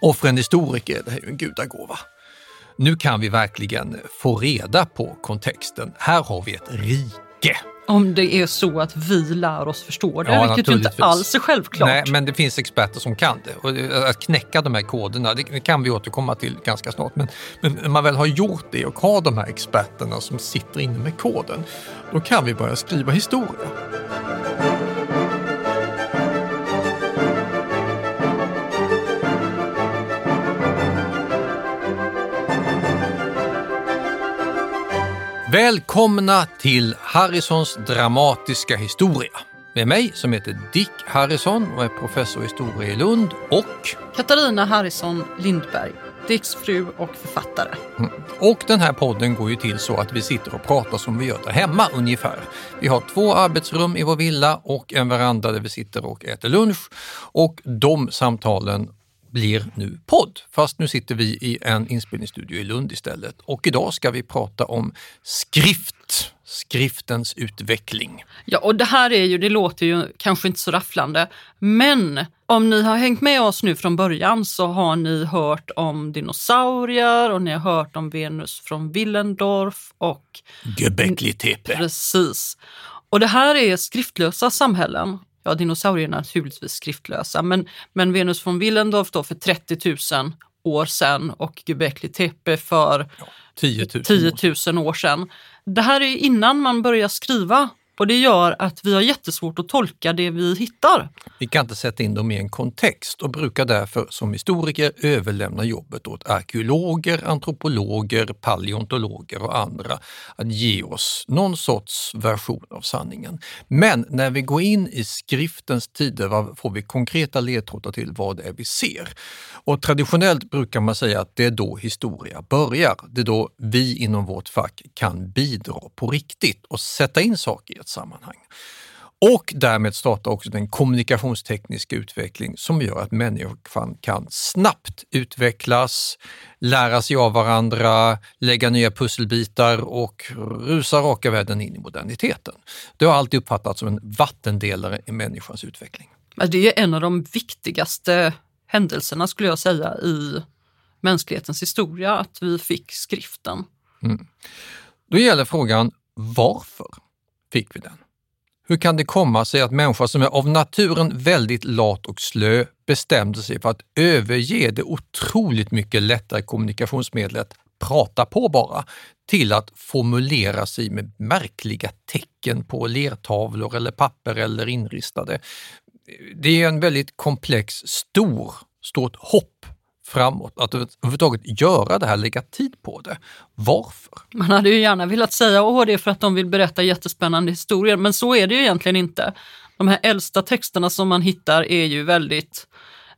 Och för en historiker det är ju en gudagåva. Nu kan vi verkligen få reda på kontexten. Här har vi ett rike. Om det är så att vi lär oss förstå det, Ja, vilket ju inte alls är självklart. Nej, men det finns experter som kan det. Och eh, att knäcka de här koderna, det det kan vi återkomma till ganska snart. Men, men när man väl har gjort det och har de här experterna som sitter inne med koden, då kan vi börja skriva historia. Välkomna till Harrisons dramatiska historia. Med mig som heter Dick Harrison och är professor i historia i Lund och Katarina Harrison Lindberg, Dicks fru och författare. Och den här podden går ju till så att vi sitter och pratar som vi gör där hemma ungefär. Vi har två arbetsrum i vår villa och en veranda där vi sitter och äter lunch. Och de samtalen blir nu podd, fast nu sitter vi i en inspelningsstudio i Lund istället. Och idag ska vi prata om skrift, skriftens utveckling. Ja, och det här är ju, det låter ju kanske inte så rafflande, men om ni har hängt med oss nu från början så har ni hört om dinosaurier och ni har hört om Venus från Willendorf och Göbekli Tepe. Precis. Och det här är skriftlösa samhällen. Ja, dinosaurier är naturligtvis skriftlösa, men, men Venus von Willendorf då för 30 000 år sedan och Göbekli Tepe för 10 000. 10 000 år sedan. Det här är innan man börjar skriva och det gör att vi har jättesvårt att tolka det vi hittar. Vi kan inte sätta in dem i en kontext och brukar därför som historiker överlämna jobbet åt arkeologer, antropologer, paleontologer och andra att ge oss någon sorts version av sanningen. Men när vi går in i skriftens tider vad får vi konkreta ledtrådar till vad det är vi ser. Och traditionellt brukar man säga att det är då historia börjar. Det är då vi inom vårt fack kan bidra på riktigt och sätta in saker i ett sammanhang. Och därmed startar också den kommunikationstekniska utveckling som gör att människan kan snabbt utvecklas, lära sig av varandra, lägga nya pusselbitar och rusa raka vägen in i moderniteten. Det har alltid uppfattats som en vattendelare i människans utveckling. Det är en av de viktigaste händelserna skulle jag säga i mänsklighetens historia, att vi fick skriften. Då gäller frågan varför fick vi den? Hur kan det komma sig att människor som är av naturen väldigt lat och slö bestämde sig för att överge det otroligt mycket lättare kommunikationsmedlet prata på bara, till att formulera sig med märkliga tecken på lertavlor eller papper eller inristade. Det är en väldigt komplex, stor, stort hopp framåt. Att överhuvudtaget göra det här, lägga tid på det. Varför? Man hade ju gärna velat säga att det är för att de vill berätta jättespännande historier, men så är det ju egentligen inte. De här äldsta texterna som man hittar är ju väldigt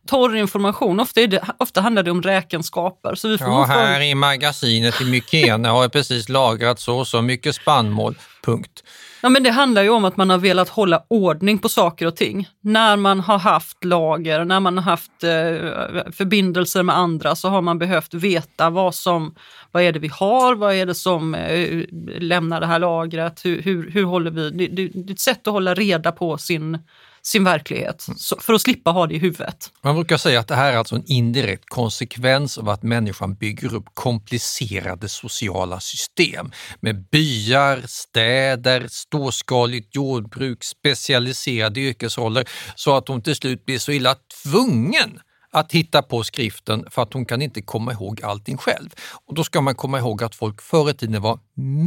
torr information. Ofta, det, ofta handlar det om räkenskaper. Så vi får Ja, här i magasinet i Mykene har jag precis lagrat så så mycket spannmål. Punkt. Ja, men det handlar ju om att man har velat hålla ordning på saker och ting. När man har haft lager, när man har haft eh, förbindelser med andra så har man behövt veta vad som, vad är det vi har, vad är det som eh, lämnar det här lagret, hur, hur, hur håller vi, det, det, det är ett sätt att hålla reda på sin, sin verklighet så, för att slippa ha det i huvudet. Man brukar säga att det här är alltså en indirekt konsekvens av att människan bygger upp komplicerade sociala system med byar, städer, storskaligt jordbruk, specialiserade yrkesroller så att hon till slut blir så illa tvungen att hitta på skriften för att hon kan inte komma ihåg allting själv. Och då ska man komma ihåg att folk förr i tiden var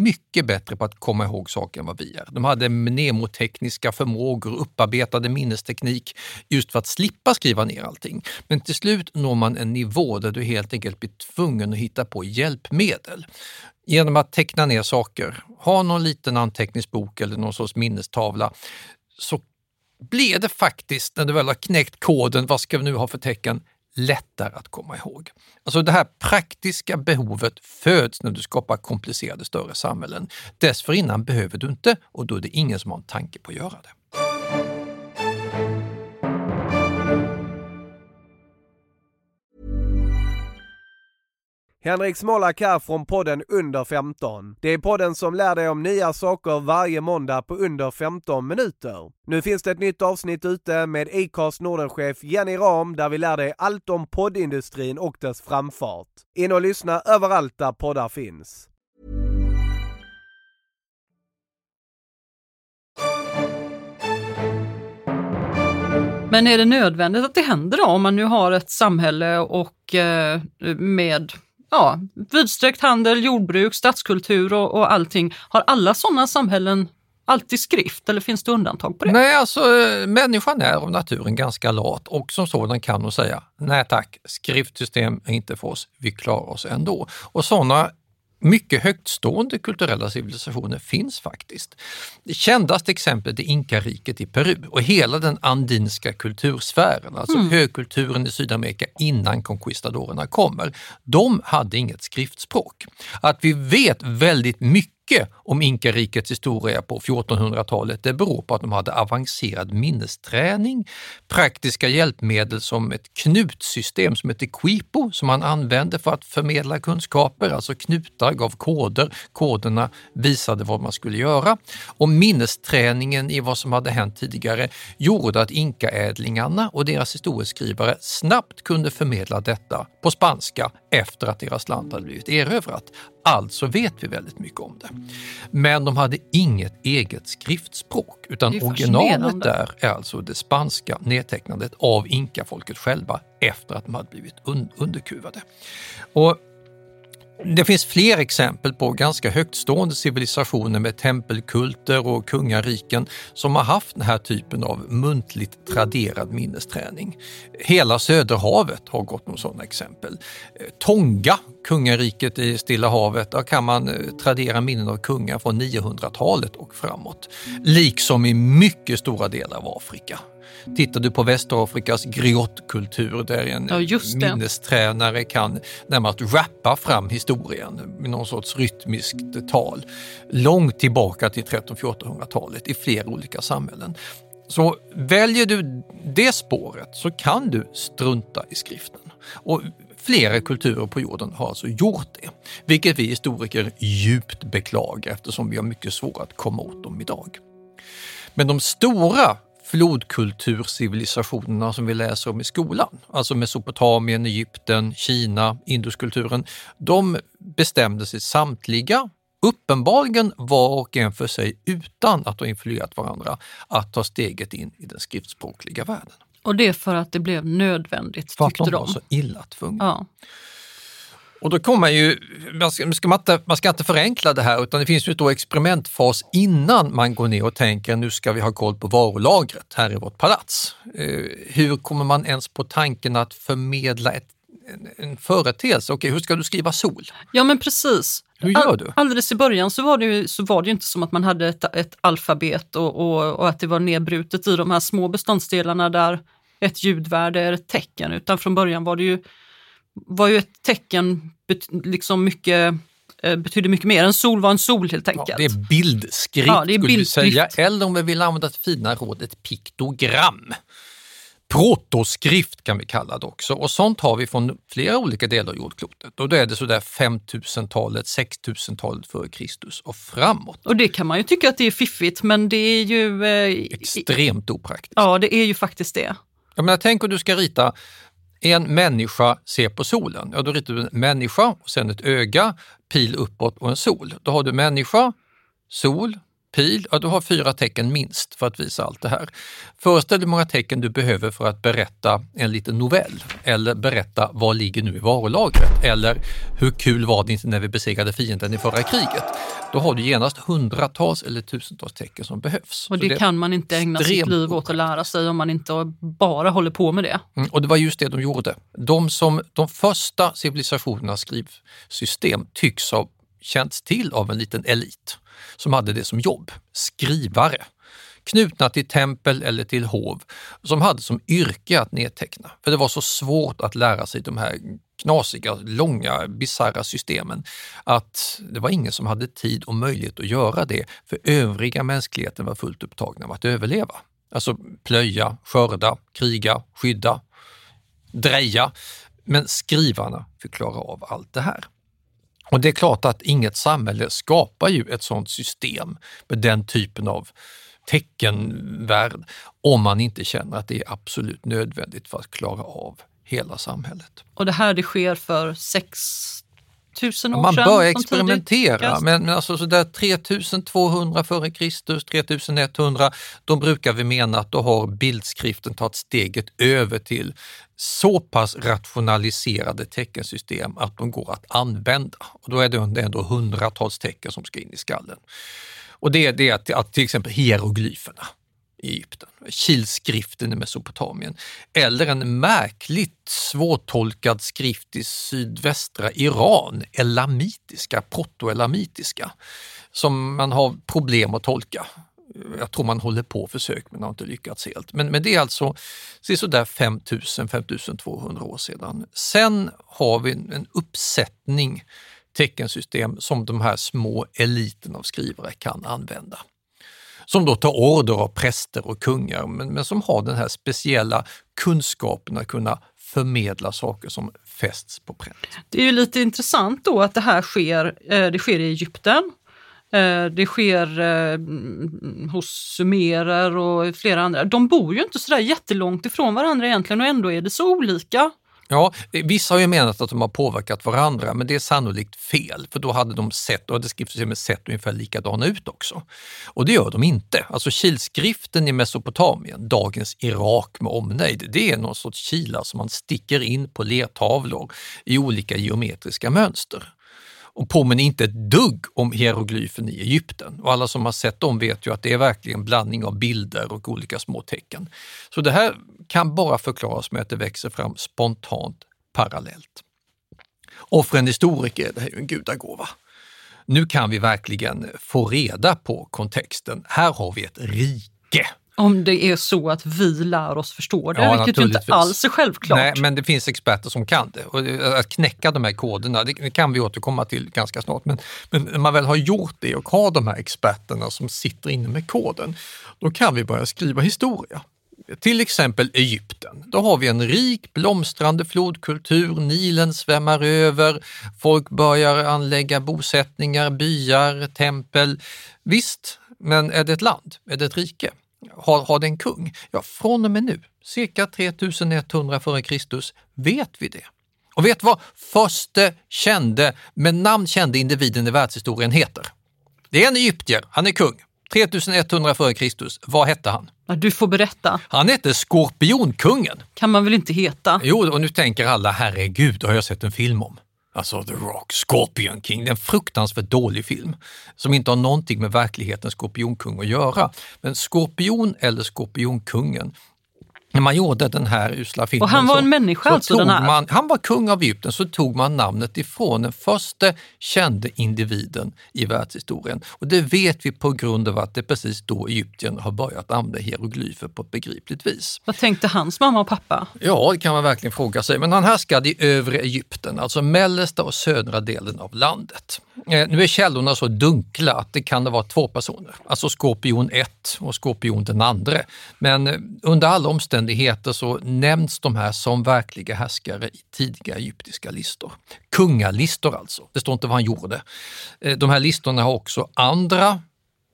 mycket bättre på att komma ihåg saker än vad vi är. De hade mnemotekniska förmågor, upparbetade minnesteknik just för att slippa skriva ner allting. Men till slut når man en nivå där du helt enkelt blir tvungen att hitta på hjälpmedel. Genom att teckna ner saker, ha någon liten anteckningsbok eller någon sorts minnestavla, så blir det faktiskt, när du väl har knäckt koden, vad ska vi nu ha för tecken, lättare att komma ihåg. Alltså det här praktiska behovet föds när du skapar komplicerade större samhällen. Dessförinnan behöver du inte och då är det ingen som har en tanke på att göra det. Henrik Smolak här från podden Under 15. Det är podden som lär dig om nya saker varje måndag på under 15 minuter. Nu finns det ett nytt avsnitt ute med Acast Nordenchef Jenny Ram där vi lär dig allt om poddindustrin och dess framfart. In och lyssna överallt där poddar finns. Men är det nödvändigt att det händer då om man nu har ett samhälle och eh, med ja, vidsträckt handel, jordbruk, stadskultur och, och allting. Har alla sådana samhällen alltid skrift eller finns det undantag på det? Nej, alltså eh, människan är av naturen ganska lat och som sådan kan hon säga nej tack, skriftsystem är inte för oss, vi klarar oss ändå. Och sådana mycket högtstående kulturella civilisationer finns faktiskt. Det kändaste exemplet är Inkariket i Peru och hela den andinska kultursfären, alltså mm. högkulturen i Sydamerika innan conquistadorerna kommer. De hade inget skriftspråk. Att vi vet väldigt mycket mycket om inkarikets historia på 1400-talet. Det beror på att de hade avancerad minnesträning, praktiska hjälpmedel som ett knutsystem som heter Quipo som man använde för att förmedla kunskaper, alltså knutar gav koder, koderna visade vad man skulle göra. Och minnesträningen i vad som hade hänt tidigare gjorde att inkaädlingarna och deras historieskrivare snabbt kunde förmedla detta på spanska efter att deras land hade blivit erövrat. Alltså vet vi väldigt mycket om det. Men de hade inget eget skriftspråk utan originalet där är alltså det spanska nedtecknandet av inkafolket själva efter att de hade blivit un underkuvade. Och det finns fler exempel på ganska högtstående civilisationer med tempelkulter och kungariken som har haft den här typen av muntligt traderad minnesträning. Hela Söderhavet har gått med sådana exempel. Eh, Tonga, kungariket i Stilla havet, där kan man eh, tradera minnen av kungar från 900-talet och framåt. Liksom i mycket stora delar av Afrika. Tittar du på Västafrikas griotkultur där en ja, minnestränare kan närmast rappa fram historien med någon sorts rytmiskt tal långt tillbaka till 1300-1400-talet i flera olika samhällen. Så väljer du det spåret så kan du strunta i skriften. Och flera kulturer på jorden har alltså gjort det, vilket vi historiker djupt beklagar eftersom vi har mycket svårt att komma åt dem idag. Men de stora flodkulturcivilisationerna som vi läser om i skolan, alltså Mesopotamien, Egypten, Kina, Induskulturen, de bestämde sig samtliga uppenbarligen var och en för sig utan att ha influerat varandra att ta steget in i den skriftspråkliga världen. Och det för att det blev nödvändigt, för tyckte de? För att de var så illa tvungna. Ja. Och då kommer man ju, man ska, man, inte, man ska inte förenkla det här utan det finns ju då experimentfas innan man går ner och tänker nu ska vi ha koll på varulagret här i vårt palats. Eh, hur kommer man ens på tanken att förmedla ett, en, en företeelse? Okej, hur ska du skriva sol? Ja men precis. Hur gör du? Alldeles i början så var det ju, så var det inte som att man hade ett, ett alfabet och, och, och, att det var nedbrutet i de här små beståndsdelarna där ett ljudvärde är ett tecken, utan från början var det ju var ju ett tecken liksom mycket eh, betydde mycket mer. En sol var en sol helt enkelt. Ja, det är bildskrift ja, det är skulle vi säga, eller om vi vill använda ett fina råd, ett piktogram. Protoskrift kan vi kalla det också och sånt har vi från flera olika delar av jordklotet och då är det sådär 5000-talet, 6000-talet före Kristus och framåt. Och det kan man ju tycka att det är fiffigt men det är ju... Eh, Extremt opraktiskt. Ja, det är ju faktiskt det. Jag menar, tänk om du ska rita en människa ser på solen. Ja, då ritar du en människa och sen ett öga, pil uppåt och en sol. Då har du människa, sol, pil, ja, du har fyra tecken minst för att visa allt det här. Föreställ dig hur många tecken du behöver för att berätta en liten novell eller berätta vad ligger nu i varulagret eller hur kul var det inte när vi besegrade fienden i förra kriget. Då har du genast hundratals eller tusentals tecken som behövs. Och det, det kan man inte ägna sitt liv åt att lära sig om man inte bara håller på med det. Mm, och det var just det de gjorde. De, som, de första civilisationernas skrivsystem tycks ha känts till av en liten elit som hade det som jobb, skrivare knutna till tempel eller till hov som hade som yrke att nedteckna. För det var så svårt att lära sig de här knasiga, långa, bisarra systemen att det var ingen som hade tid och möjlighet att göra det för övriga mänskligheten var fullt upptagna med att överleva. Alltså plöja, skörda, kriga, skydda, dreja. Men skrivarna fick klara av allt det här. Och det är klart att inget samhälle skapar ju ett sådant system med den typen av teckenvärld om man inte känner att det är absolut nödvändigt för att klara av hela samhället. Och det här det sker för sex 000 år Man sedan? börjar som experimentera, men, men alltså sådär 3200 före Kristus, 3100, då brukar vi mena att då har bildskriften tagit steget över till så pass rationaliserade teckensystem att de går att använda. Och då är det ändå hundratals tecken som ska in i skallen. Och det är det att, att till exempel hieroglyferna i Egypten, kilskriften i Mesopotamien eller en märkligt svårtolkad skrift i sydvästra Iran, elamitiska, protoelamitiska, som man har problem att tolka. Jag tror man håller på och men har inte lyckats helt. Men, men det är alltså sådär 5000-5200 år sedan. Sen har vi en uppsättning teckensystem som de här små eliten av skrivare kan använda som då tar order av präster och kungar, men, men som har den här speciella kunskapen att kunna förmedla saker som fästs på pränt. Det är ju lite intressant då att det här sker, eh, det sker i Egypten. Eh, det sker eh, hos sumerer och flera andra. De bor ju inte sådär jättelångt ifrån varandra egentligen och ändå är det så olika. Ja, eh, vissa har ju menat att de har påverkat varandra, men det är sannolikt fel, för då hade de sett, och hade skriftsystemet sett ungefär likadana ut också. Och det gör de inte. Alltså kilskriften i Mesopotamien, dagens Irak med omnejd, det är någon sorts kilar som man sticker in på lertavlor i olika geometriska mönster och påminner inte ett dugg om hieroglyfen i Egypten. Och alla som har sett dem vet ju att det är verkligen en blandning av bilder och olika små tecken. Så det här kan bara förklaras med att det växer fram spontant parallellt. Och för en historiker är det här ju en gudagåva. Nu kan vi verkligen få reda på kontexten. Här har vi ett rike om det är så att vi lär oss förstå det, ja, vilket ju inte alls är självklart. Nej, men det finns experter som kan det. Och att knäcka de här koderna, det kan vi återkomma till ganska snart. Men, men när man väl har gjort det och har de här experterna som sitter inne med koden, då kan vi börja skriva historia. Till exempel Egypten. Då har vi en rik blomstrande flodkultur, Nilen svämmar över, folk börjar anlägga bosättningar, byar, tempel. Visst, men är det ett land? Är det ett rike? Har, har den kung? Ja, från och med nu, cirka 3100 f.Kr. vet vi det. Och vet vad förste kände, med namn kände individen i världshistorien heter? Det är en egyptier, han är kung. 3100 f.Kr. Vad hette han? Du får berätta. Han hette Skorpionkungen. Kan man väl inte heta? Jo, och nu tänker alla, herregud, det har jag sett en film om. Alltså The Rock, Scorpion King, det är en fruktansvärt dålig film som inte har någonting med verkligheten Skorpionkung att göra. Men Skorpion eller Skorpionkungen när man gjorde den här usla filmen. Och han var en människa alltså? Den här. Man, han var kung av Egypten, så tog man namnet ifrån den första kände individen i världshistorien. Och det vet vi på grund av att det precis då Egypten har börjat använda hieroglyfer på ett begripligt vis. Vad tänkte hans mamma och pappa? Ja, det kan man verkligen fråga sig. Men han härskade i övre Egypten, alltså mellersta och södra delen av landet. Eh, nu är källorna så dunkla att det kan vara två personer, alltså Skorpion 1 och Skorpion den andra. Men eh, under alla omständigheter så nämns de här som verkliga härskare i tidiga egyptiska listor. Kungalistor alltså, det står inte vad han gjorde. Eh, de här listorna har också andra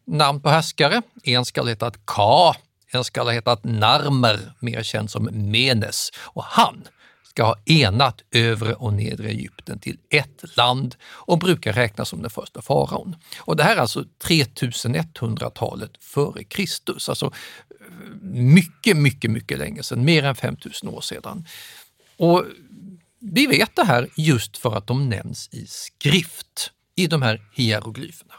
namn på härskare. En ska heta Ka, en ska heta Narmer, mer känd som Menes. Och han ska ha enat övre och nedre Egypten till ett land och brukar räknas som den första faraon. Och det här är alltså 3100-talet före Kristus, alltså mycket, mycket, mycket länge sedan, mer än 5000 år sedan. Och vi vet det här just för att de nämns i skrift i de här hieroglyferna.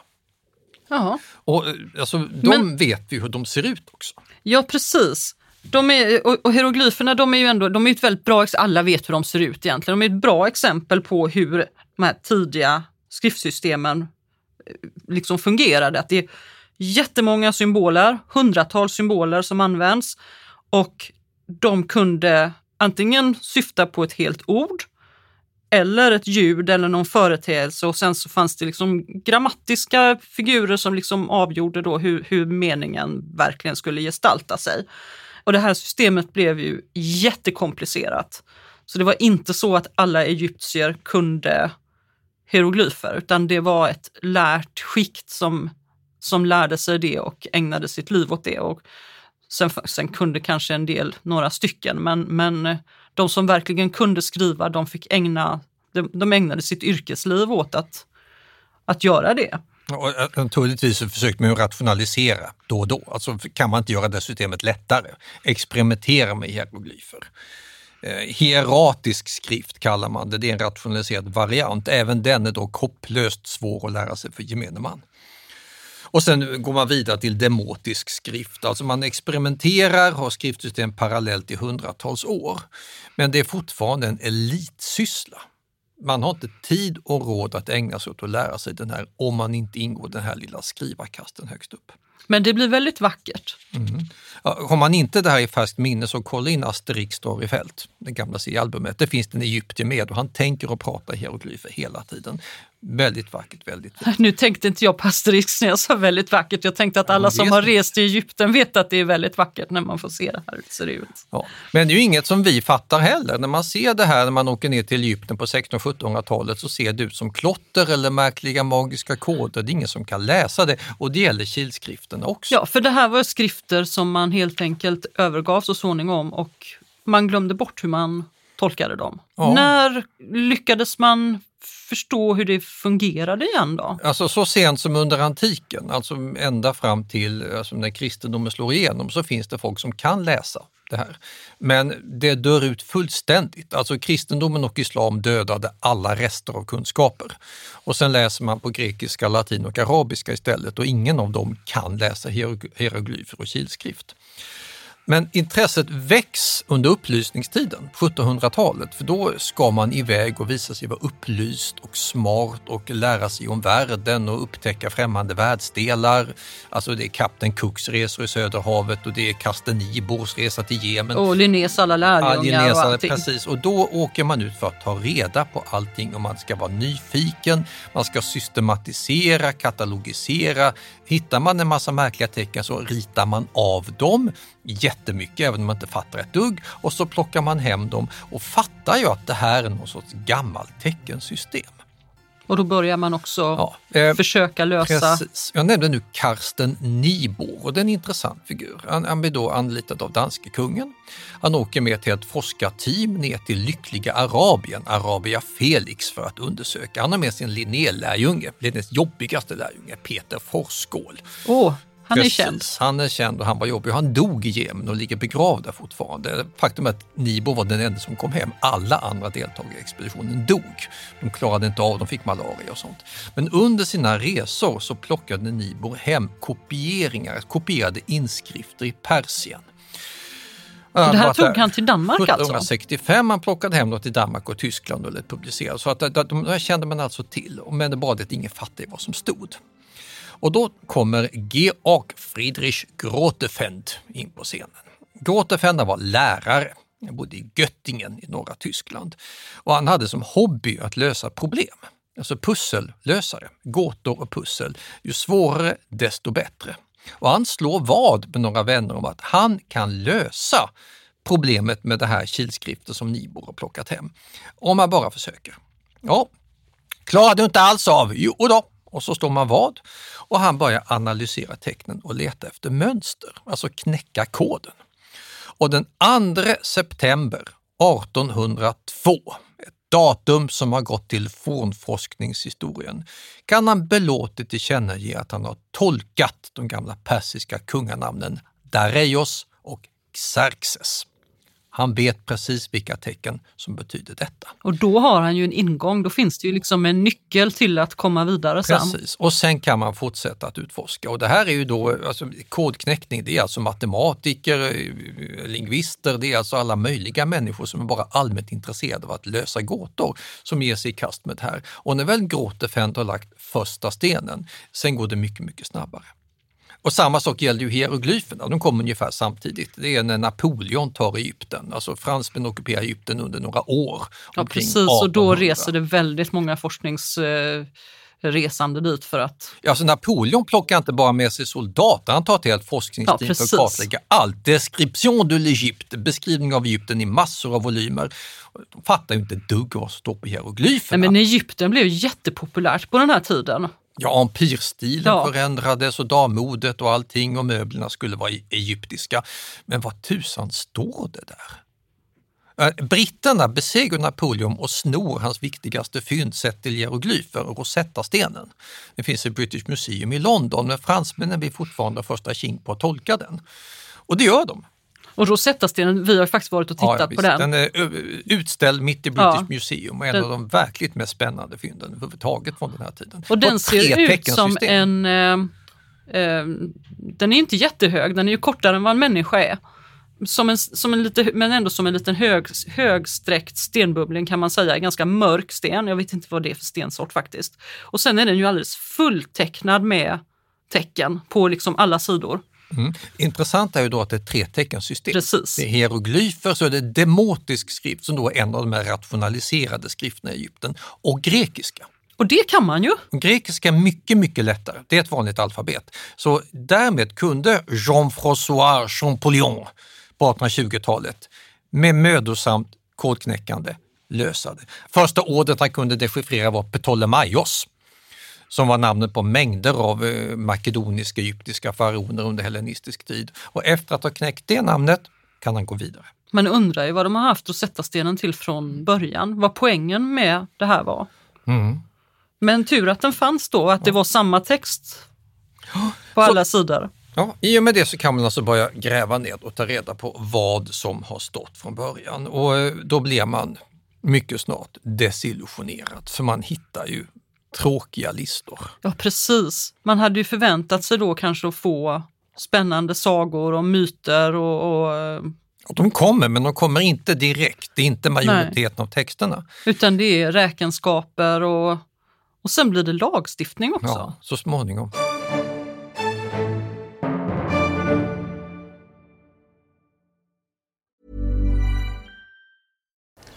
Ja. Och alltså, de Men, vet vi hur de ser ut också. Ja, precis. De är, och, hieroglyferna de är ju ändå de är ett väldigt bra exempel. alla vet hur de ser ut egentligen. De är ett bra exempel på hur de här tidiga skriftsystemen eh, liksom fungerade. Att det är jättemånga symboler, hundratals symboler som används och de kunde antingen syfta på ett helt ord eller ett ljud eller någon företeelse och sen så fanns det liksom grammatiska figurer som liksom avgjorde då hur, hur meningen verkligen skulle gestalta sig. Och det här systemet blev ju jättekomplicerat. Så det var inte så att alla egyptier kunde hieroglyfer utan det var ett lärt skikt som, som lärde sig det och ägnade sitt liv åt det. Och sen, sen kunde kanske en del, några stycken, men, men de som verkligen kunde skriva de fick ägna, de, de ägnade sitt yrkesliv åt att, att göra det. Och eh, naturligtvis försökte man rationalisera då och då. Alltså kan man inte göra det systemet lättare? Experimentera med hieroglyfer. Eh, hieratisk skrift kallar man det, det är en rationaliserad variant. Även den är då hopplöst svår att lära sig för gemene man. Och sen går man vidare till demotisk skrift, alltså man experimenterar, har skriftsystem parallellt i hundratals år. Men det är fortfarande en elitsyssla man har inte tid och råd att ägna sig åt att lära sig den här om man inte ingår den här lilla skrivarkasten högst upp. Men det blir väldigt vackert. Mm. Ja, har man inte det här i färskt minne så kolla in Asterix står i fält, det gamla C-albumet. Det finns en egyptier med och han tänker och pratar hieroglyfer hela tiden. Väldigt vackert, väldigt vackert. Nu tänkte inte jag på Asterix när jag sa väldigt vackert. Jag tänkte att alla som har rest till Egypten vet att det är väldigt vackert när man får se det här hur det ser ut. Ja. Men det är ju inget som vi fattar heller. När man ser det här när man åker ner till Egypten på 1600-1700-talet så ser det ut som klotter eller märkliga magiska koder. Det är ingen som kan läsa det och det gäller kilskrifterna också. Ja, för det här var skrifter som man helt enkelt övergav så småningom och man glömde bort hur man tolkade dem. Ja. När lyckades man förstå hur det fungerade igen då? Alltså så sent som under antiken, alltså ända fram till alltså när kristendomen slår igenom, så finns det folk som kan läsa det här. Men det dör ut fullständigt. Alltså kristendomen och islam dödade alla rester av kunskaper. Och sen läser man på grekiska, latin och arabiska istället och ingen av dem kan läsa hieroglyfer och kilskrift. Men intresset väcks under upplysningstiden, 1700-talet, för då ska man iväg och visa sig vara upplyst och smart och lära sig om världen och upptäcka främmande världsdelar. Alltså det är kapten Cooks resor i Söderhavet och det är Kasten Nibors resa till Jemen. Och Linnés alla lärjungar och allting. Precis, och då åker man ut för att ta reda på allting och man ska vara nyfiken, man ska systematisera, katalogisera. Hittar man en massa märkliga tecken så ritar man av dem jättemycket även om man inte fattar ett dugg och så plockar man hem dem och fattar ju att det här är någon sorts gammalt teckensystem. Och då börjar man också ja, eh, försöka lösa... Precis. Jag nämnde nu Karsten Nibor och det är en intressant figur. Han, han blir då anlitad av danske kungen. Han åker med till ett forskarteam ner till lyckliga Arabien, Arabia Felix, för att undersöka. Han har med sig en Linné-lärjunge, Linnés jobbigaste lärjunge, Peter Forsskål. Oh. Han Precis, är känd. Han är känd och han var jobbig. Han dog i Jemen och ligger begravd där fortfarande. Faktum är att Nibo var den enda som kom hem. Alla andra deltagare i expeditionen dog. De klarade inte av, de fick malaria och sånt. Men under sina resor så plockade Nibo hem kopieringar, kopierade inskrifter i Persien. det här tog han till Danmark 1765 alltså? han plockade hem något till Danmark och Tyskland och publicerade. Så att, de, de kände man alltså till, men det var det att ingen fattade vad som stod. Och då kommer Georg Friedrich Grotefend in på scenen. Grotefend var lärare, han bodde i Göttingen i norra Tyskland och han hade som hobby att lösa problem. Alltså pussellösare, gåtor och pussel. Ju svårare desto bättre. Och han slår vad med några vänner om att han kan lösa problemet med det här kilskriften som Nibor har plockat hem. Om man bara försöker. Ja, klarar du inte alls av? Jo då, och så står man vad och han börjar analysera tecknen och leta efter mönster, alltså knäcka koden. Och den 2 september 1802, ett datum som har gått till fornforskningshistorien, kan han belåtet tillkännage att han har tolkat de gamla persiska kunganamnen Dareios och Xerxes. Han vet precis vilka tecken som betyder detta. Och då har han ju en ingång, då finns det ju liksom en nyckel till att komma vidare sen. Precis, och sen kan man fortsätta att utforska. Och det här är ju då, alltså, kodknäckning, det är alltså matematiker, eh, lingvister, det är alltså alla möjliga människor som är bara allmänt intresserade av att lösa gåtor som ger sig i kast med det här. Och när väl Grotefend har lagt första stenen, sen går det mycket, mycket snabbare. Och samma sak gäller ju hieroglyferna, de kom ungefär samtidigt. Det är när Napoleon tar Egypten, alltså fransmän ockuperar Egypten under några år. Ja precis, och då reser det väldigt många forsknings resande dit för att... Alltså Napoleon plockar inte bara med sig soldater, han tar till ett forskningsteam Ja, för att kartlägga allt. Description de l'Egypte, beskrivning av Egypten i massor av volymer. De fattar ju inte ett dugg vad som står på hieroglyferna. Nej, men Egypten blev jättepopulärt på den här tiden. Ja, empirstilen Ja. förändrades och dammodet och allting och möblerna skulle vara e- egyptiska. Men vad tusan står det där? Eh, Britterna besegrar Napoleon och snor hans viktigaste fynd sett till hieroglyfer, Rosetta-stenen. Det finns i British Museum i London, men fransmännen vill fortfarande första king på att tolka den. Och det gör de. Och Rosetta-stenen, vi har faktiskt varit och tittat Ja, på visst. den. Den är utställd mitt i British Ja. Museum och en Den- av de verkligt mest spännande fynden överhuvudtaget från den här tiden. Och den ett ser ut som en... Eh, eh, den är inte jättehög, den är ju kortare än vad en människa är. Som en, som en lite, men ändå som en liten hög, högsträckt stenbubbling kan man säga, ganska mörk sten. Jag vet inte vad det är för stensort faktiskt. Och sen är den ju alldeles fulltecknad med tecken på liksom alla sidor. Mm. Intressant är ju då att det är treteckensystem. Precis. Det är hieroglyfer, så är det demotisk skrift som då är en av de här rationaliserade skrifterna i Egypten och grekiska. Och det kan man ju. Grekiska är mycket, mycket lättare. Det är ett vanligt alfabet. Så därmed kunde Jean-François Champollion på 1820-talet med mödosamt kodknäckande lösa det. Första ordet han kunde dechiffrera var Ptolemaios som var namnet på mängder av eh, makedoniska egyptiska faraoner under hellenistisk tid. Och efter att ha knäckt det namnet kan han gå vidare. Man undrar ju vad de har haft att sätta stenen till från början. Vad poängen med det här var. Mm. Men tur att den fanns då, att det var samma text på alla sidor. Ja, I och med det så kan man alltså börja gräva ner och ta reda på vad som har stått från början och eh, då blir man mycket snart desillusionerad för man hittar ju tråkiga listor. Ja, precis. Man hade ju förväntat sig då kanske att få spännande sagor och myter och, och eh, Och de kommer, men de kommer inte direkt. Det är inte majoriteten av texterna. utan det är räkenskaper och, och sen blir det lagstiftning också. Ja, så småningom.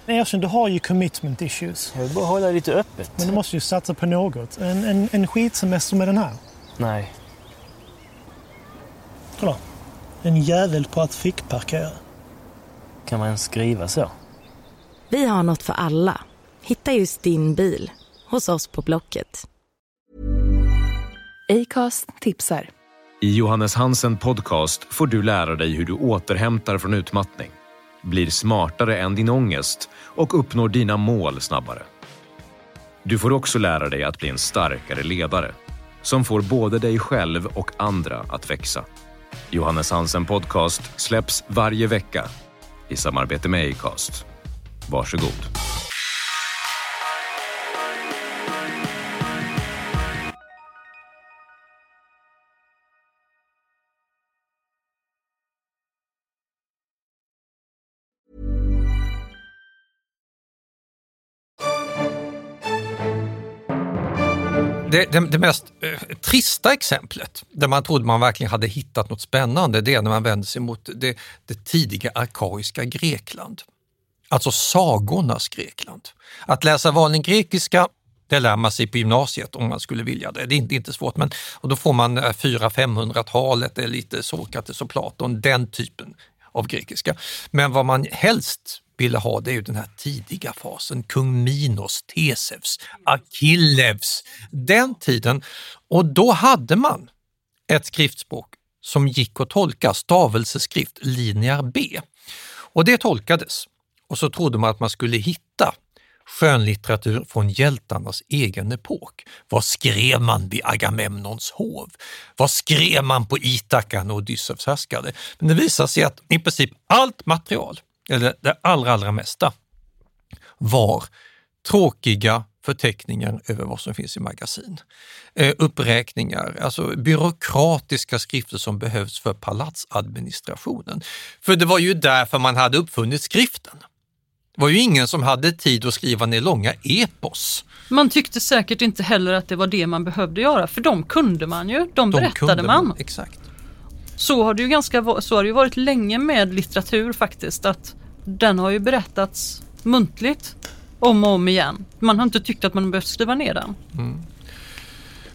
Erkänn, du har ju commitment issues. Jag vill bara hålla lite öppet. Men du måste ju satsa på något. En, en, en skitsemester med den här. Nej. Kolla. En jävel på att fickparkera. Kan man ens skriva så? Vi har något för alla. Hitta just din bil hos oss på Blocket. Acast tipsar. I Johannes Hansen podcast får du lära dig hur du återhämtar från utmattning, blir smartare än din ångest och uppnår dina mål snabbare. Du får också lära dig att bli en starkare ledare som får både dig själv och andra att växa. Johannes Hansen podcast släpps varje vecka i samarbete med Acast. Varsågod. Det, det, mest eh, trista exemplet, där man trodde man verkligen hade hittat något spännande, det är när man vänder sig mot det, det tidiga arkaiska Grekland. Alltså sagornas Grekland. Att läsa vanlig grekiska, det lär man sig på gymnasiet om man skulle vilja det. Det är inte, inte svårt, men och då får man eh, 400-500-talet, det är lite Sokrates och Platon, den typen av grekiska. Men vad man helst ville ha det är ju den här tidiga fasen, kung Minos, Tesevs, Akillevs, den tiden. Och då hade man ett skriftspråk som gick att tolka, stavelseskrift, linjär B. Och det tolkades och så trodde man att man skulle hitta skönlitteratur från hjältarnas egen epok. Vad skrev man vid Agamemnons hov? Vad skrev man på Ithaka när Odysseus härskade? Men det visar sig att i princip allt material, eller det allra, allra mesta, var tråkiga förteckningar över vad som finns i magasin. Eh, uppräkningar, alltså byråkratiska skrifter som behövs för palatsadministrationen. För det var ju därför man hade uppfunnit skriften. Det var ju ingen som hade tid att skriva ner långa epos. Man tyckte säkert inte heller att det var det man behövde göra, för de kunde man ju. De, De berättade kunde man. Exakt. Så har det ju ganska, så har det ju varit länge med litteratur faktiskt, att den har ju berättats muntligt om och om igen. Man har inte tyckt att man behövt skriva ner den.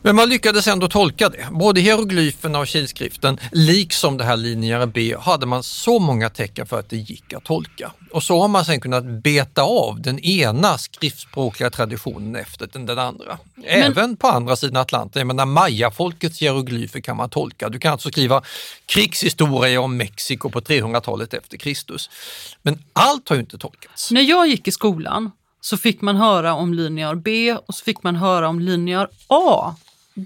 Men man lyckades ändå tolka det. Både hieroglyferna och kilskriften, liksom det här linjära B, hade man så många tecken för att det gick att tolka. Och så har man sen kunnat beta av den ena skriftspråkliga traditionen efter den, andra. Även på andra sidan Atlanten. Jag menar mayafolkets hieroglyfer kan man tolka. Du kan alltså skriva krigshistoria om Mexiko på 300-talet efter Kristus. Men allt har ju inte tolkats. När jag gick i skolan så fick man höra om linjär B och så fick man höra om linjär A.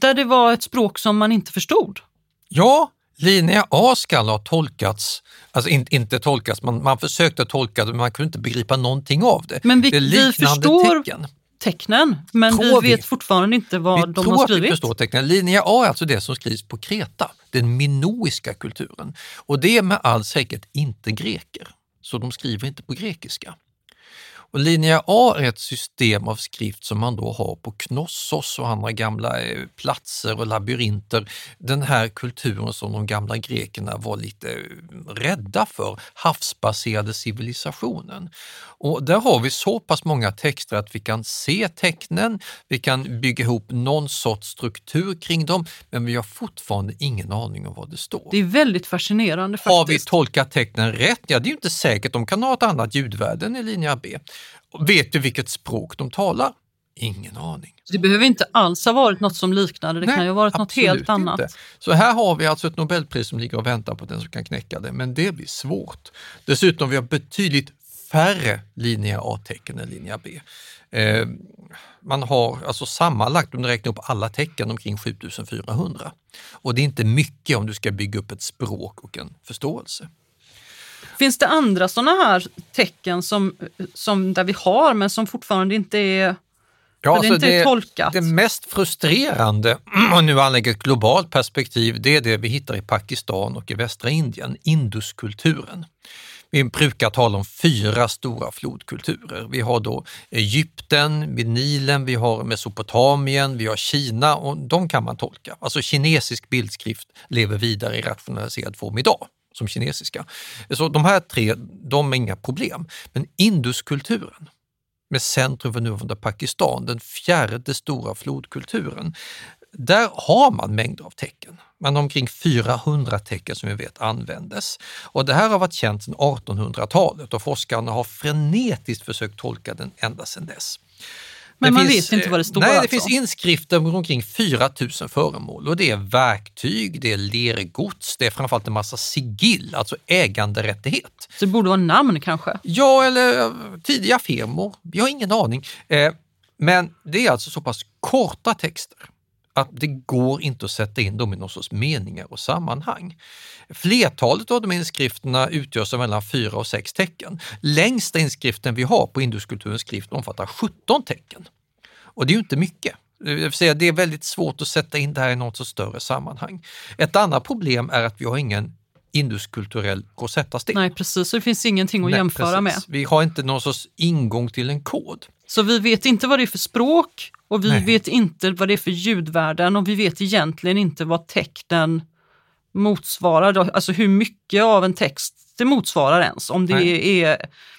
Där det var ett språk som man inte förstod. Ja, linje A skall ha tolkats, alltså in, inte tolkats, man, man försökte tolka det men man kunde inte begripa någonting av det. Men vi, det vi förstår tecken. tecknen, men Tror vi vi. vet fortfarande inte vad Vi de tror har att vi skrivit. förstår tecknen. Linje A är alltså det som skrivs på Kreta, den minoiska kulturen. Och det är med all säkerhet inte greker, så de skriver inte på grekiska. Och linje A är ett system av skrift som man då har på Knossos och andra gamla eh, platser och labyrinter. Den här kulturen som de gamla grekerna var lite eh, rädda för, havsbaserade civilisationen. Och där har vi så pass många texter att vi kan se tecknen, vi kan bygga ihop någon sorts struktur kring dem, men vi har fortfarande ingen aning om vad det står. Det är väldigt fascinerande faktiskt. Har vi tolkat tecknen rätt? Ja, det är ju inte säkert. De kan ha ett annat ljudvärde än i linje B. Vet du vilket språk de talar? Ingen aning. Det behöver inte alls ha varit något som liknade, det Nej, kan ju ha varit något helt annat. inte. Så här har vi alltså ett Nobelpris som ligger och väntar på den som kan knäcka det, men det blir svårt. Dessutom vi har betydligt färre linje A-tecken än linje B. Eh, man har alltså sammanlagt, om du räknar upp alla tecken, omkring 7400. Och det är inte mycket om du ska bygga upp ett språk och en förståelse. Finns det andra sådana här tecken som, som där vi har men som fortfarande inte är, Ja, för det tolkat? Det mest frustrerande, och nu anlägger ett globalt perspektiv, det är det vi hittar i Pakistan och i västra Indien, Induskulturen. Vi brukar tala om fyra stora flodkulturer. Vi har då Egypten, vid Nilen, vi har Mesopotamien, vi har Kina och de kan man tolka. Alltså kinesisk bildskrift lever vidare i rationaliserad form idag som kinesiska. Så de här tre, de är inga problem. Men Induskulturen, med centrum för nuvarande Pakistan, den fjärde stora flodkulturen. Där har man mängder av tecken. Man har omkring 400 tecken som vi vet användes. Och det här har varit känt sedan 1800-talet och forskarna har frenetiskt försökt tolka den ända sedan dess. Men man finns, vet inte vad det står Nej, det alltså. finns inskrifter med omkring 4 000 föremål och det är verktyg, det är lergods, det är framförallt en massa sigill, alltså äganderättighet. Så det borde vara namn kanske? Ja, eller eh, tidiga firmor. Vi har ingen aning. Eh, men det är alltså så pass korta texter att det går inte att sätta in dem i någon sorts meningar och sammanhang. Flertalet av de inskrifterna utgörs av mellan fyra och sex tecken. Längsta inskriften vi har på induskulturens skrift omfattar 17 tecken. Och det är ju inte mycket. Det säga, det är väldigt svårt att sätta in det här i något så större sammanhang. Ett annat problem är att vi har ingen induskulturell Rosetta-sten. Nej precis, så det finns ingenting att Nej, jämföra med. precis. Vi har inte någon sorts ingång till en kod. Så vi vet inte vad det är för språk och vi Nej. vet inte vad det är för ljudvärden och vi vet egentligen inte vad tecknen motsvarar. Alltså hur mycket av en text det motsvarar ens. Om det Nej. är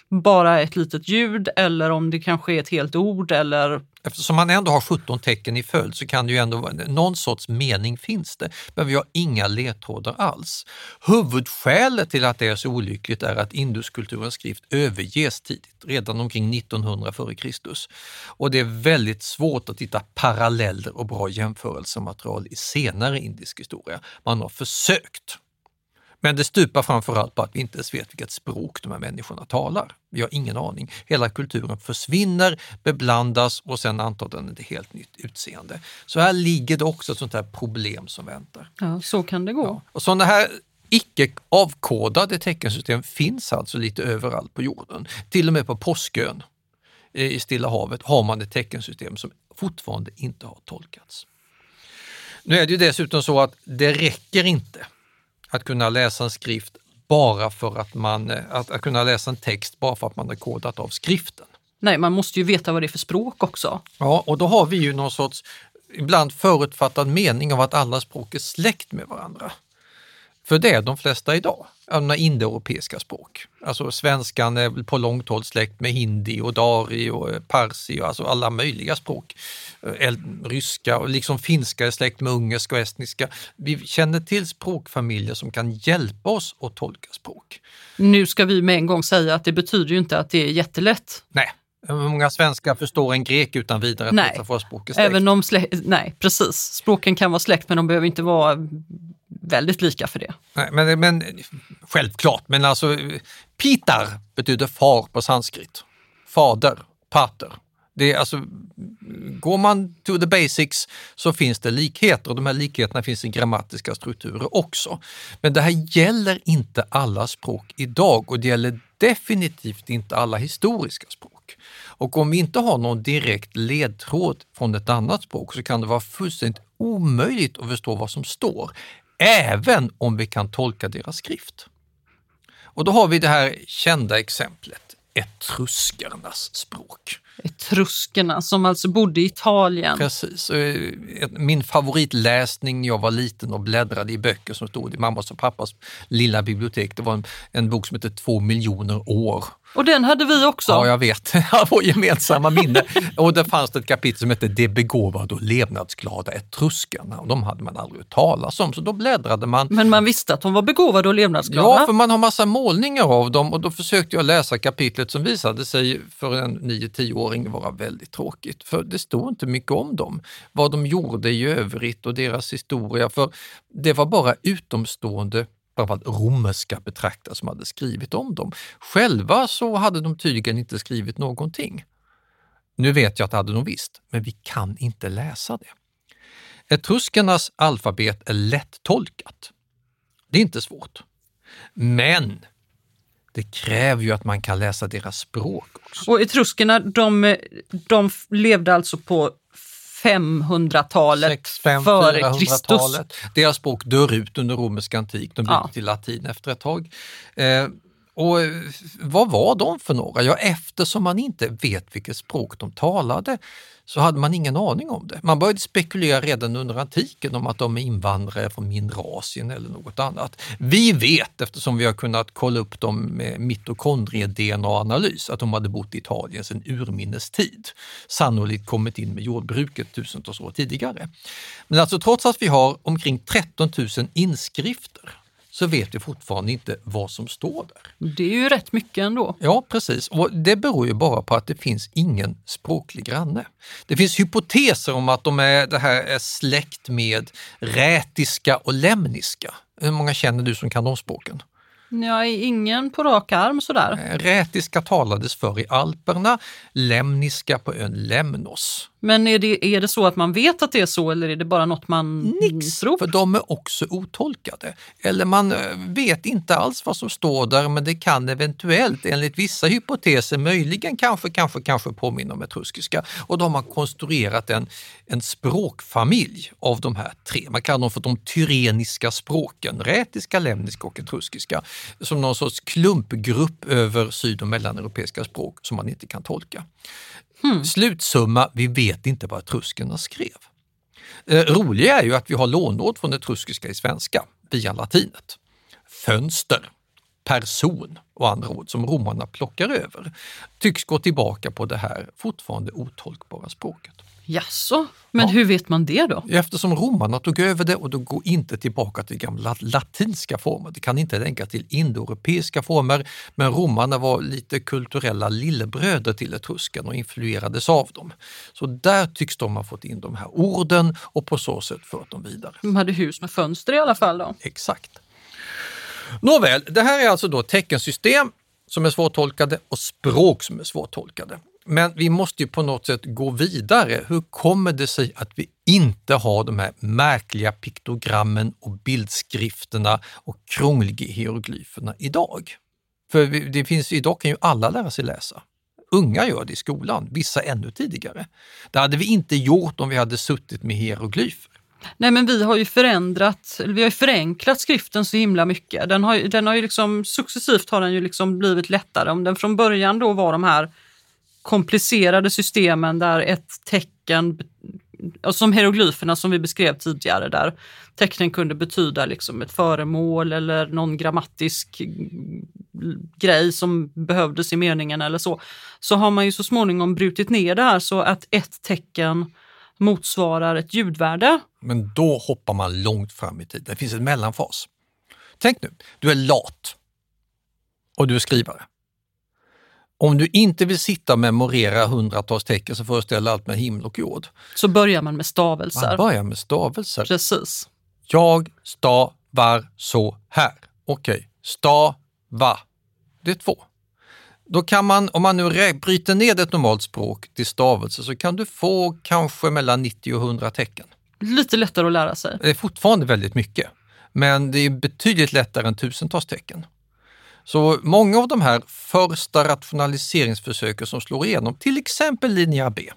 bara ett litet ljud eller om det kanske är ett helt ord eller Eftersom man ändå har 17 tecken i följd så kan det ju ändå vara, någon sorts mening finns det, men vi har inga ledtrådar alls. Huvudskälet till att det är så olyckligt är att induskulturens skrift överges tidigt, redan omkring 1900 f.Kr. Och det är väldigt svårt att hitta paralleller och bra jämförelsematerial i senare indisk historia. Man har försökt, men det stupar framförallt på att vi inte ens vet vilket språk de här människorna talar. Vi har ingen aning. Hela kulturen försvinner, beblandas och sen antar den ett helt nytt utseende. Så här ligger det också ett sånt här problem som väntar. ja, så kan det gå. Ja. Och sådana här icke avkodade teckensystem finns alltså lite överallt på jorden. Till och med på Påskön i Stilla havet har man ett teckensystem som fortfarande inte har tolkats. Nu är det ju dessutom så att det räcker inte att kunna läsa en skrift bara för att man, eh, att, att kunna läsa en text bara för att man har kodat av skriften. Nej, man måste ju veta vad det är för språk också. Ja, och då har vi ju någon sorts ibland förutfattad mening av att alla språk är släkt med varandra. För det är de flesta idag, de indoeuropeiska språk. Alltså svenskan är på långt håll släkt med hindi och dari och parsi och alltså alla möjliga språk. Eh, ryska och liksom finska är släkt med ungerska och estniska. Vi känner till språkfamiljer som kan hjälpa oss att tolka språk. Nu ska vi med en gång säga att det betyder ju inte att det är jättelätt. Nej, hur många svenskar förstår en grek utan vidare att nej. släkt? Även om nej, precis. Språken kan vara släkt men de behöver inte vara väldigt lika för det. Nej, men, men självklart, men alltså pitar betyder far på sanskrit. Fader, pater. Det är alltså, går man to the basics så finns det likheter och de här likheterna finns i grammatiska strukturer också. Men det här gäller inte alla språk idag och det gäller definitivt inte alla historiska språk. Och om vi inte har någon direkt ledtråd från ett annat språk så kan det vara fullständigt omöjligt att förstå vad som står, även om vi kan tolka deras skrift. Och då har vi det här kända exemplet, etruskernas språk. Etruskerna som alltså bodde i Italien. Precis. Min favoritläsning när jag var liten och bläddrade i böcker som stod i mammas och pappas lilla bibliotek, det var en, en bok som hette Två miljoner år och den hade vi också. Ja, jag vet. Vår gemensamma minne. och där fanns det ett kapitel som hette De begåvade och levnadsglada etruskarna. Och de hade man aldrig hört talas om, så då bläddrade man. Men man visste att de var begåvade och levnadsglada? Ja, för man har massa målningar av dem och då försökte jag läsa kapitlet som visade sig för en 9-10-åring vara väldigt tråkigt. För det stod inte mycket om dem, vad de gjorde i övrigt och deras historia. För det var bara utomstående framförallt romerska betraktare som hade skrivit om dem. Själva så hade de tydligen inte skrivit någonting. Nu vet jag att det hade de visst, men vi kan inte läsa det. Etruskernas alfabet är lättolkat. Det är inte svårt. Men det kräver ju att man kan läsa deras språk också. Och etruskerna, de, de levde alltså på 500-talet före Kristus. Deras språk dör ut under romersk antik, de byter ja. till latin efter ett tag. Eh, och eh, vad var de för några? Ja, eftersom man inte vet vilket språk de talade så hade man ingen aning om det. Man började spekulera redan under antiken om att de är invandrare från mindre Asien eller något annat. Vi vet, eftersom vi har kunnat kolla upp dem med mitokondrie-DNA-analys, att de hade bott i Italien sedan urminnes tid. Sannolikt kommit in med jordbruket tusentals år tidigare. Men alltså trots att vi har omkring 13 000 inskrifter så vet vi fortfarande inte vad som står där. Det är ju rätt mycket ändå. Ja, precis. Och det beror ju bara på att det finns ingen språklig granne. Det finns hypoteser om att de är, det här är släkt med rätiska och lemniska. Hur många känner du som kan de språken? Ja, ingen på rak arm sådär. Eh, rätiska talades förr i Alperna, lemniska på ön Lemnos. Men är det, är det så att man vet att det är så eller är det bara något man Nix, tror? för de är också otolkade. Eller man eh, vet inte alls vad som står där men det kan eventuellt enligt vissa hypoteser möjligen kanske, kanske, kanske påminna om etruskiska. Och då har man konstruerat en, en språkfamilj av de här tre. Man kallar dem för de tyreniska språken, rätiska, lemniska och etruskiska, som någon sorts klumpgrupp över syd och mellaneuropeiska språk som man inte kan tolka. Hmm. Slutsumma, vi vet inte vad etruskerna skrev. Eh, roliga är ju att vi har lånord från etruskiska i svenska via latinet. Fönster, person och andra ord som romarna plockar över tycks gå tillbaka på det här fortfarande otolkbara språket. Jaså, men ja. hur vet man det då? Eftersom romarna tog över det och de går inte tillbaka till gamla latinska former. Det kan inte länka till indoeuropeiska former, men romarna var lite kulturella lillebröder till etruskan och influerades av dem. Så där tycks de ha fått in de här orden och på så sätt fört dem vidare. De hade hus med fönster i alla fall då? Exakt. Nåväl, det här är alltså då teckensystem som är svårtolkade och språk som är svårtolkade. Men vi måste ju på något sätt gå vidare. Hur kommer det sig att vi inte har de här märkliga piktogrammen och bildskrifterna och krångliga hieroglyferna idag? För det finns, idag kan ju alla lära sig läsa. Unga gör det i skolan, vissa ännu tidigare. Det hade vi inte gjort om vi hade suttit med hieroglyfer. Nej men vi har ju förändrat, vi har förenklat skriften så himla mycket. Den har, den har ju liksom, successivt har den ju liksom blivit lättare. Om den från början då var de här komplicerade systemen där ett tecken som hieroglyferna som vi beskrev tidigare där tecknen kunde betyda liksom ett föremål eller någon grammatisk grej som behövdes i meningen eller så. Så har man ju så småningom brutit ner det här så att ett tecken motsvarar ett ljudvärde. Men då hoppar man långt fram i tiden. Det finns en mellanfas. Tänk nu, du är lat och du är skrivare. Om du inte vill sitta och memorera hundratals tecken som föreställer allt med himmel och jord. Så börjar man med stavelser. Man börjar med stavelser. Precis. Jag stavar så här. Okej, stava. Det är två. Då kan man, om man nu bryter ner ett normalt språk till stavelse så kan du få kanske mellan 90 och 100 tecken. Lite lättare att lära sig. Det är fortfarande väldigt mycket, men det är betydligt lättare än tusentals tecken. Så många av de här första rationaliseringsförsöken som slår igenom, till exempel linja B,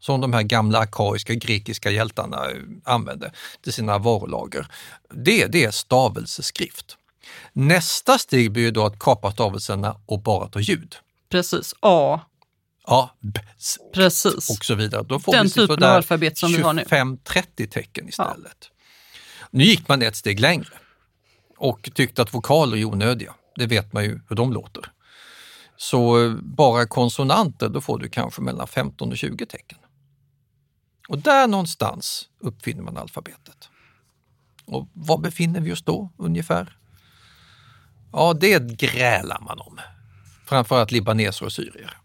som de här gamla arkaiska grekiska hjältarna eh, använde till sina varulager, det, det är stavelseskrift. Nästa steg blir då att kapa stavelserna och bara ta ljud. Precis, A. A, B, S, Precis. och så vidare. Då får Den vi typen av alfabet som vi har nu. 25-30 tecken istället. Nu gick man ett steg längre och tyckte att vokaler är onödiga. Det vet man ju hur de låter. Så eh, bara konsonanter, då får du kanske mellan 15 och 20 tecken. Och där någonstans uppfinner man alfabetet. Och var befinner vi oss då ungefär? Ja, det grälar man om. Framförallt libaneser och syrier.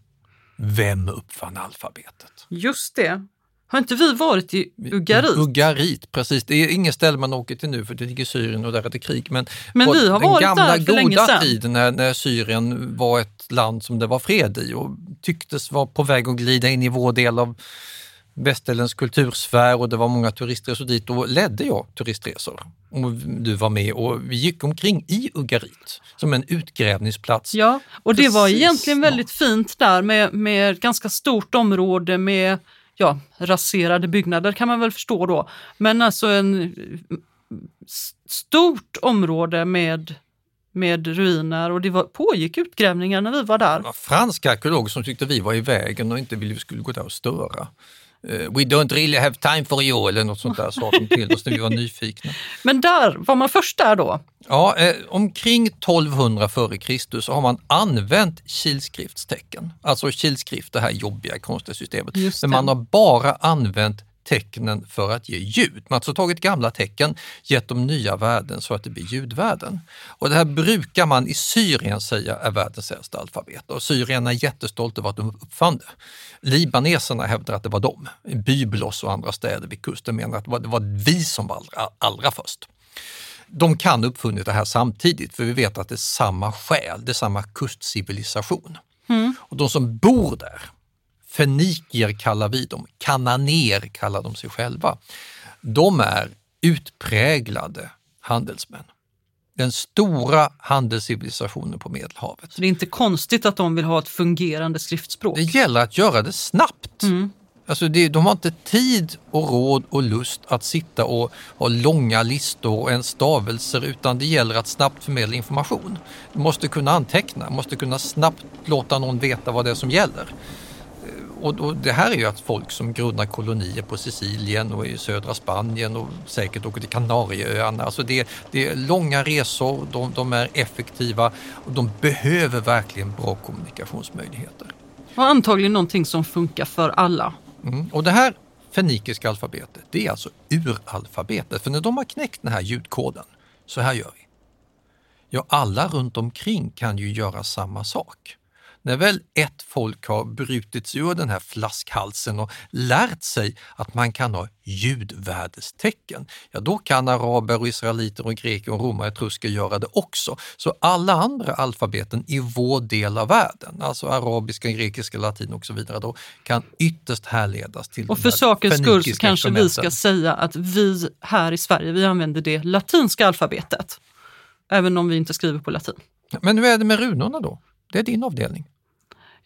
Vem uppfann alfabetet? Just det. Har inte vi varit i Ugarit? Ugarit, precis. Det är inget ställe man åker till nu för det ligger i Syrien och där är det krig. Men, Men vi har den varit gamla där för länge goda sedan. tiden när, när Syrien var ett land som det var fred i och tycktes vara på väg att glida in i vår del av västerländsk kultursfär och det var många turistresor dit. Då ledde jag turistresor och du var med och vi gick omkring i Ugarit som en utgrävningsplats. Ja, och det var Precis, egentligen ja. väldigt fint där med, med ett ganska stort område med ja, raserade byggnader kan man väl förstå då. Men alltså en stort område med, med ruiner och det var, pågick utgrävningar när vi var där. Det var franska arkeologer som tyckte vi var i vägen och inte ville vi skulle gå där och störa. Eh, We don't really have time for you eller något sånt där sa de till oss när vi var nyfikna. Men där var man först där då. Ja, eh, omkring 1200 före Kristus så har man använt kilskriftstecken. Alltså kilskrift, det här jobbiga konstiga systemet. Men man har bara använt tecknen för att ge ljud. Man har alltså tagit gamla tecken, gett dem nya värden så att det blir ljudvärden. Och det här brukar man i Syrien säga är världens äldsta alfabet och Syrien är jättestolt över att de uppfann det. Libaneserna hävdar att det var de. Byblos och andra städer vid kusten menar att det var, vi som var allra, allra först. De kan ha uppfunnit det här samtidigt för vi vet att det är samma själ, det är samma kustcivilisation. Och de som bor där, fenikier kallar vi dem, kananer kallar de sig själva. De är utpräglade handelsmän. Den stora handelscivilisationen på Medelhavet. Så det är inte konstigt att de vill ha ett fungerande skriftspråk. Det gäller att göra det snabbt. Alltså det, de har inte tid och råd och lust att sitta och ha långa listor och ens stavelser utan det gäller att snabbt förmedla information. Du måste kunna anteckna, måste kunna snabbt låta någon veta vad det är som gäller. Och, och det här är ju att folk som grundar kolonier på Sicilien och i södra Spanien och säkert åker till Kanarieöarna. Alltså det, det är långa resor, de, de är effektiva och de behöver verkligen bra kommunikationsmöjligheter. Och antagligen någonting som funkar för alla. Mm. Och det här fenikiska alfabetet, det är alltså uralfabetet. För när de har knäckt den här ljudkoden, så här gör vi. Ja, alla runt omkring kan ju göra samma sak. När väl ett folk har brutit sig ur den här flaskhalsen och lärt sig att man kan ha ljudvärdestecken, ja då kan araber, och israeliter, och greker och romare, etrusker göra det också. Så alla andra alfabeten i vår del av världen, alltså arabiska, grekiska, latin och så vidare, då, kan ytterst härledas till Och för sakens skull så kanske vi ska säga att vi här i Sverige, vi använder det latinska alfabetet. Även om vi inte skriver på latin. Men hur är det med runorna då? Det är din avdelning.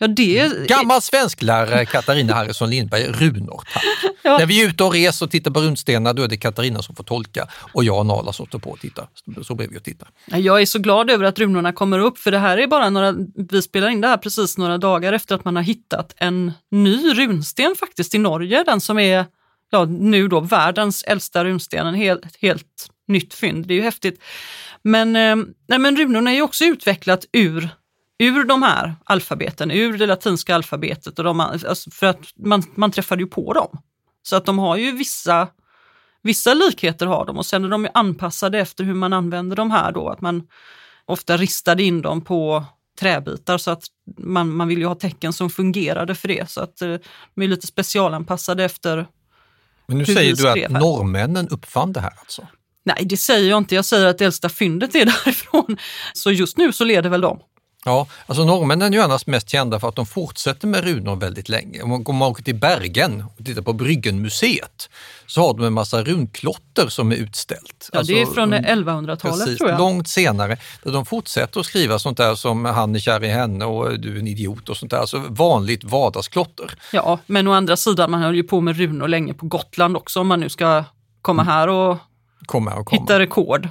Ja, det Gammal svensklärare Katarina Harrison Lindberg, runor, tack. Ja. När vi är ute och reser och tittar på runstenar då är det Katarina som får tolka och jag och Nala som står på och tittar. Så bredvid och tittar. Jag är så glad över att runorna kommer upp för det här är bara några, vi spelar in det här precis några dagar efter att man har hittat en ny runsten faktiskt i Norge, den som är ja, nu då världens äldsta runsten, en helt, helt nytt fynd. Det är ju häftigt. Men, eh, nej, men runorna är ju också utvecklat ur, ur de här alfabeten, ur det latinska alfabetet. Och de, alltså för att man, man träffade ju på dem. Så att de har ju vissa, vissa likheter har de och sen är de ju anpassade efter hur man använder de här då. Att man ofta ristade in dem på träbitar så att man, man vill ju ha tecken som fungerade för det. Så att eh, de är lite specialanpassade efter Men nu säger du att här. norrmännen uppfann det här alltså? Nej, det säger jag inte. Jag säger att det äldsta fyndet är därifrån. Så just nu så leder väl de. Ja, alltså norrmännen är ju annars mest kända för att de fortsätter med runor väldigt länge. Om man går man till Bergen och tittar på Bryggenmuseet så har de en massa runklotter som är utställt. Ja, det är Alltså, från mm, 1100-talet Precis, tror jag. långt senare. Där de fortsätter att skriva sånt där som han är kär i henne och du är en idiot och sånt där. Alltså vanligt vardagsklotter. Ja, men å andra sidan, man höll ju på med runor länge på Gotland också om man nu ska komma här och Kommer och kommer. hitta rekord.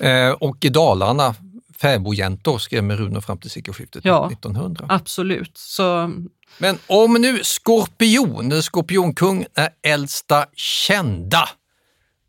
Eh, och i Dalarna, fäbodjäntor skrev med runor fram till sekelskiftet Ja. 1900. Absolut. Så Men om nu Skorpion, Skorpionkung, är äldsta kända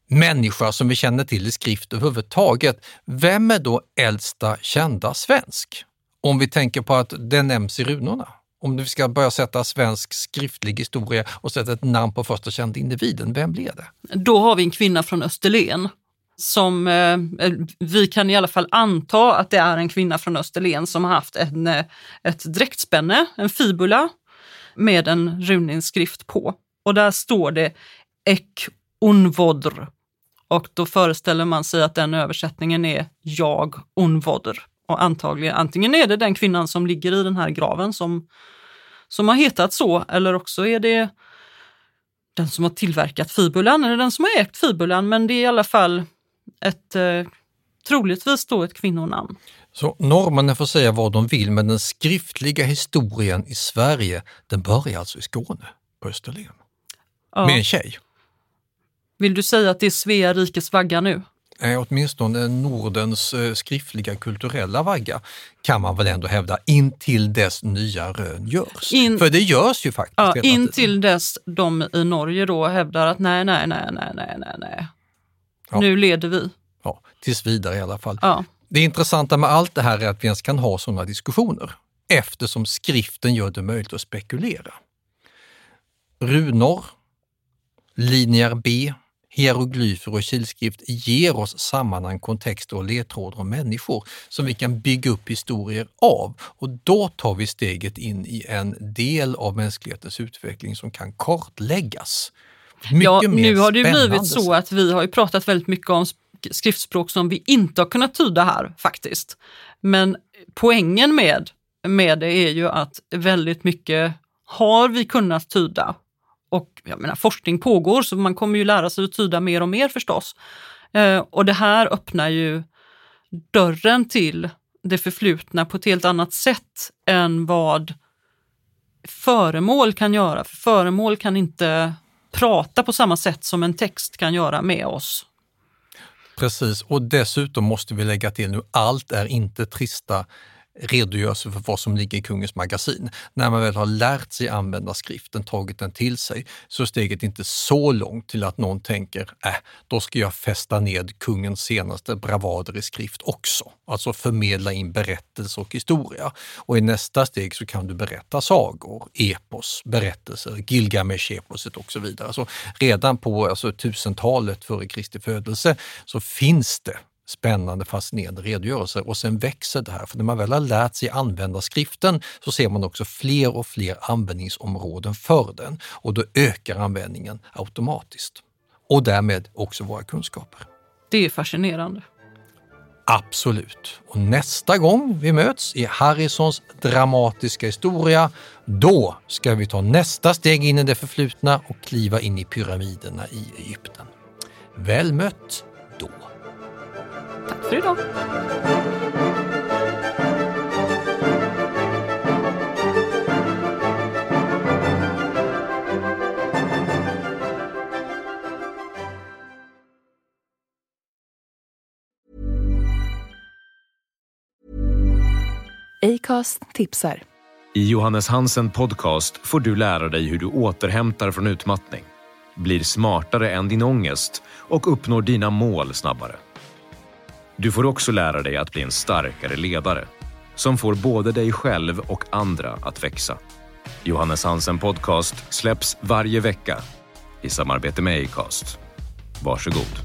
människa som vi känner till i skrift överhuvudtaget, vem är då äldsta kända svensk? Om vi tänker på att det nämns i runorna. Om vi ska börja sätta svensk skriftlig historia och sätta ett namn på första kända individen, vem blir det? då har vi en kvinna från Österlen som eh, eh, vi kan i alla fall anta att det är en kvinna från Österlen som har haft en, eh, ett dräktspänne, en fibula med en runinskrift på. Och där står det Ek unvodr. Och då föreställer man sig att den översättningen är jag unvodr. Och antagligen, antingen är det den kvinnan som ligger i den här graven som, som har hetat så, eller också är det den som har tillverkat fibulan eller den som har ägt fibulan, men det är i alla fall ett eh, troligtvis då ett kvinnonamn. Så norrmännen får säga vad de vill, men den skriftliga historien i Sverige, den börjar alltså i Skåne, på Österlen, Ja. med en tjej. Vill du säga att det är Svea rikes vagga nu? Eh, åtminstone Nordens eh, skriftliga kulturella vagga kan man väl ändå hävda intill dess nya rön görs. In- För det görs ju faktiskt Ja, hela in tiden. till dess de i Norge då hävdar att nej, nej, nej, nej, nej, nej, nej. Ja. Nu leder vi. Ja, tills vidare i alla fall. Ja. Det intressanta med allt det här är att vi ens kan ha sådana diskussioner eftersom skriften gör det möjligt att spekulera. Runor, linjer B, hieroglyfer och kilskrift ger oss sammanhang, kontexter och ledtrådar om människor som vi kan bygga upp historier av. Och då tar vi steget in i en del av mänsklighetens utveckling som kan kartläggas. Mycket Ja, nu har det ju blivit så att vi har ju pratat väldigt mycket om sk- skriftspråk som vi inte har kunnat tyda här faktiskt. Men poängen med, med det är ju att väldigt mycket har vi kunnat tyda. Och jag menar, forskning pågår så man kommer ju lära sig att tyda mer och mer förstås. Eh, och det här öppnar ju dörren till det förflutna på ett helt annat sätt än vad föremål kan göra. För föremål kan inte prata på samma sätt som en text kan göra med oss. Precis, och dessutom måste vi lägga till nu, allt är inte trista redogörelse för vad som ligger i kungens magasin. När man väl har lärt sig använda skriften, tagit den till sig, så är steget inte så långt till att någon tänker, äh, då ska jag fästa ned kungens senaste bravader i skrift också. Alltså förmedla in berättelse och historia. Och i nästa steg så kan du berätta sagor, epos, berättelser, Gilgamesh-eposet och så vidare. Så redan på alltså, tusentalet före Kristi födelse så finns det spännande, fascinerande redogörelser och sen växer det här. För när man väl har lärt sig använda skriften så ser man också fler och fler användningsområden för den och då ökar användningen automatiskt. Och därmed också våra kunskaper. Det är fascinerande. Absolut. Och nästa gång vi möts i Harrisons dramatiska historia, då ska vi ta nästa steg in i det förflutna och kliva in i pyramiderna i Egypten. Väl mött då! Tack för idag. Acast tipsar. I Johannes Hansen podcast får du lära dig hur du återhämtar från utmattning. blir smartare än din ångest och uppnår dina mål snabbare. Du får också lära dig att bli en starkare ledare som får både dig själv och andra att växa. Johannes Hansen Podcast släpps varje vecka i samarbete med Acast. Varsågod.